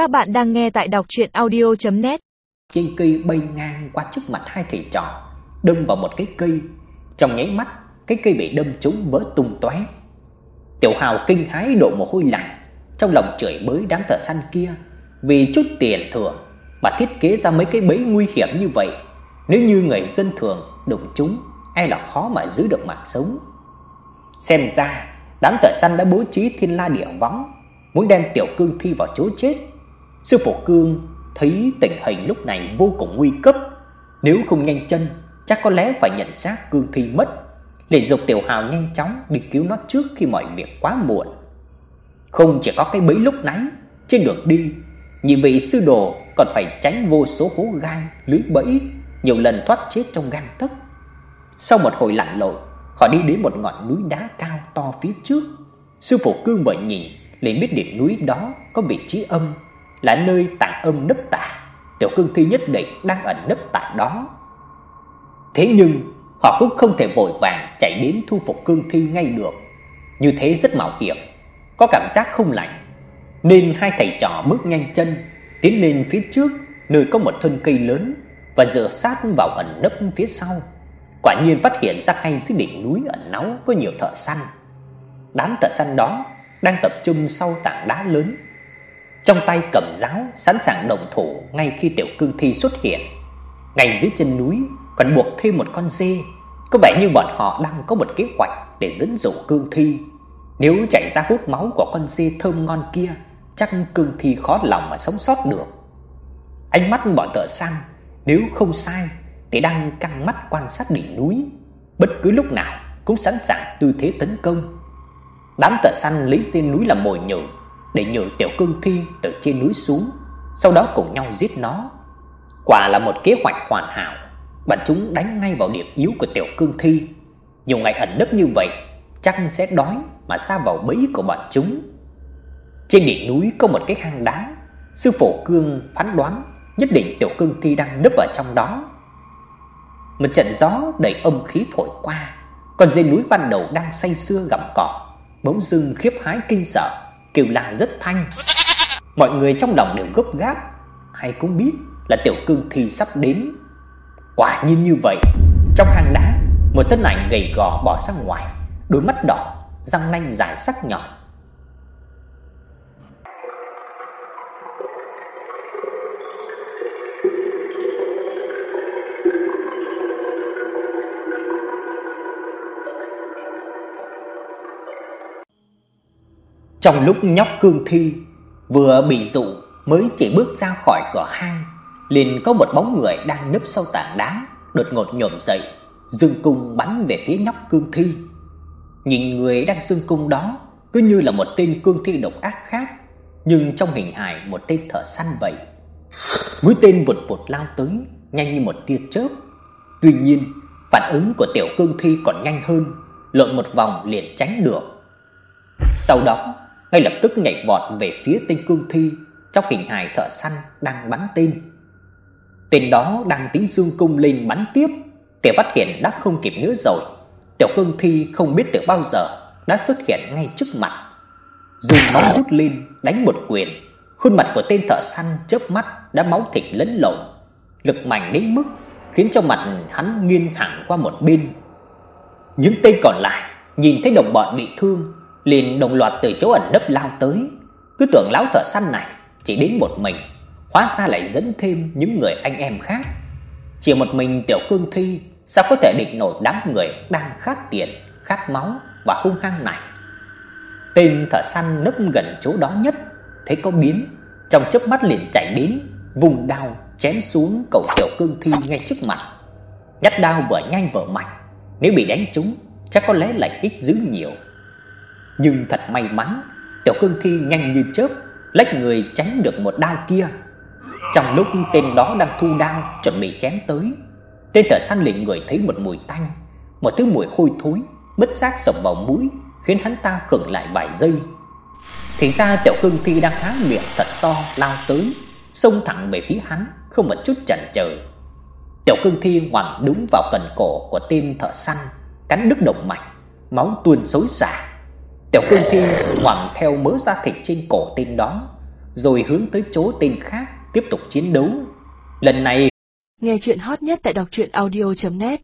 Các bạn đang nghe tại đọc audio net Trên cây bay ngang qua trước mặt hai thầy trò, đâm vào một cái cây. Trong nháy mắt, cái cây bị đâm trúng vỡ tung tóe. Tiểu Hào kinh hãi đổ mồ hôi lạnh, trong lòng chửi bới đám thợ săn kia vì chút tiền thừa mà thiết kế ra mấy cái bẫy nguy hiểm như vậy. Nếu như người dân thường đụng chúng, ai là khó mà giữ được mạng sống. Xem ra, đám thợ săn đã bố trí thiên la địa võng, muốn đem Tiểu Cương Thi vào chỗ chết. Sư phụ Cương thấy tình hình lúc này vô cùng nguy cấp, nếu không nhanh chân, chắc có lẽ phải nhận xác Cương Thi mất. Liền dục Tiểu Hào nhanh chóng đi cứu nó trước khi mọi việc quá muộn. Không chỉ có cái bẫy lúc nãy, trên đường đi, nhị vị sư đồ còn phải tránh vô số hố gai, lưới bẫy, nhiều lần thoát chết trong gang tấc. Sau một hồi lặn lội, họ đi đến một ngọn núi đá cao to phía trước. Sư phụ Cương vừa nhìn, liền biết đỉnh núi đó có vị trí âm, là nơi tạng âm nấp tà. Tiểu Cương Thi nhất định đang ẩn nấp tại đó. Thế nhưng, họ cũng không thể vội vàng chạy đến thu phục Cương Thi ngay được. Như thế rất mạo hiểm, có cảm giác không lành. Nên hai thầy trò bước nhanh chân tiến lên phía trước nơi có một thân cây lớn và dựa sát vào ẩn nấp phía sau. Quả nhiên phát hiện ra ngay dưới đỉnh núi ẩn náu có nhiều thợ săn. Đám thợ săn đó đang tập trung sau tảng đá lớn. Trong tay cầm giáo sẵn sàng động thủ ngay khi tiểu cương thi xuất hiện. Ngay dưới chân núi còn buộc thêm một con dê, có vẻ như bọn họ đang có một kế hoạch để dẫn dụ cương thi. Nếu chạy ra hút máu của con dê thơm ngon kia, chắc cương thi khó lòng mà sống sót được. Ánh mắt bọn tợ săn nếu không sai thì đang căng mắt quan sát đỉnh núi, bất cứ lúc nào cũng sẵn sàng tư thế tấn công. Đám tợ săn lấy trên núi làm mồi nhử để nhường tiểu cương thi từ trên núi xuống, sau đó cùng nhau giết nó. Quả là một kế hoạch hoàn hảo, bọn chúng đánh ngay vào điểm yếu của tiểu cương thi. Nhiều ngày ẩn nấp như vậy, chắc sẽ đói mà sa vào bẫy của bọn chúng. Trên đỉnh núi có một cái hang đá, sư phụ Cương phán đoán nhất định tiểu cương thi đang nấp ở trong đó. Một trận gió đầy âm khí thổi qua, con dê núi ban đầu đang say sưa gặm cỏ, bỗng dưng khiếp hãi kinh sợ, kêu la rất thanh. Mọi người trong lòng đều gấp gáp, ai cũng biết là tiểu cương thi sắp đến. Quả nhiên như vậy, trong hang đá, một thân ảnh gầy gò bò ra ngoài, đôi mắt đỏ, răng nanh dài sắc nhọn. Trong lúc nhóc cương thi vừa bị dụ mới chỉ bước ra khỏi cửa hang, liền có một bóng người đang núp sau tảng đá, đột ngột nhổm dậy, dương cung bắn về phía nhóc cương thi. Nhìn người đang dương cung đó cứ như là một tên cương thi độc ác khác, nhưng trong hình hài một tên thợ săn vậy. Mũi tên vụt vụt lao tới, nhanh như một tia chớp. Tuy nhiên, phản ứng của tiểu cương thi còn nhanh hơn, lộn một vòng liền tránh được. Sau đó, ngay lập tức nhảy vọt về phía tên cương thi trong hình hài thợ săn đang bắn tên. Tên đó đang tính dương cung lên bắn tiếp, thì phát hiện đã không kịp nữa rồi. Tiểu cương thi không biết từ bao giờ đã xuất hiện ngay trước mặt. Dùng máu rút lên đánh một quyền, khuôn mặt của tên thợ săn chớp mắt đã máu thịt lẫn lộn, lực mạnh đến mức khiến cho mặt hắn nghiêng hẳn qua một bên. Những tên còn lại nhìn thấy đồng bọn bị thương liền đồng loạt từ chỗ ẩn nấp lao tới, cứ tưởng lão thợ săn này chỉ đến một mình, hóa ra lại dẫn thêm những người anh em khác. Chỉ một mình tiểu cương thi sao có thể địch nổi đám người đang khát tiền, khát máu và hung hăng này. Tên thợ săn nấp gần chỗ đó nhất, thấy có biến, trong chớp mắt liền chạy đến, vùng đao chém xuống cậu tiểu cương thi ngay trước mặt. Nhát đao vừa nhanh vừa mạnh, nếu bị đánh trúng chắc có lẽ lại ít dữ nhiều nhưng thật may mắn, Tiểu Cương Thi nhanh như chớp lách người tránh được một đao kia. Trong lúc tên đó đang thu đao chuẩn bị chém tới, tên thợ săn liền người thấy một mùi tanh, một thứ mùi hôi thối bất giác sộc vào mũi, khiến hắn ta khựng lại vài giây. Thì ra Tiểu Cương Thi đang há miệng thật to lao tới, xông thẳng về phía hắn, không một chút chần chừ. Tiểu Cương Thi ngoằn đúng vào cần cổ của tên thợ săn, cắn đứt động mạch, máu tuôn xối xả. Tiểu Cương Thi ngoằng theo mớ da thịt trên cổ tên đó, rồi hướng tới chỗ tên khác tiếp tục chiến đấu. Lần này, nghe chuyện hot nhất tại đọc truyện audio net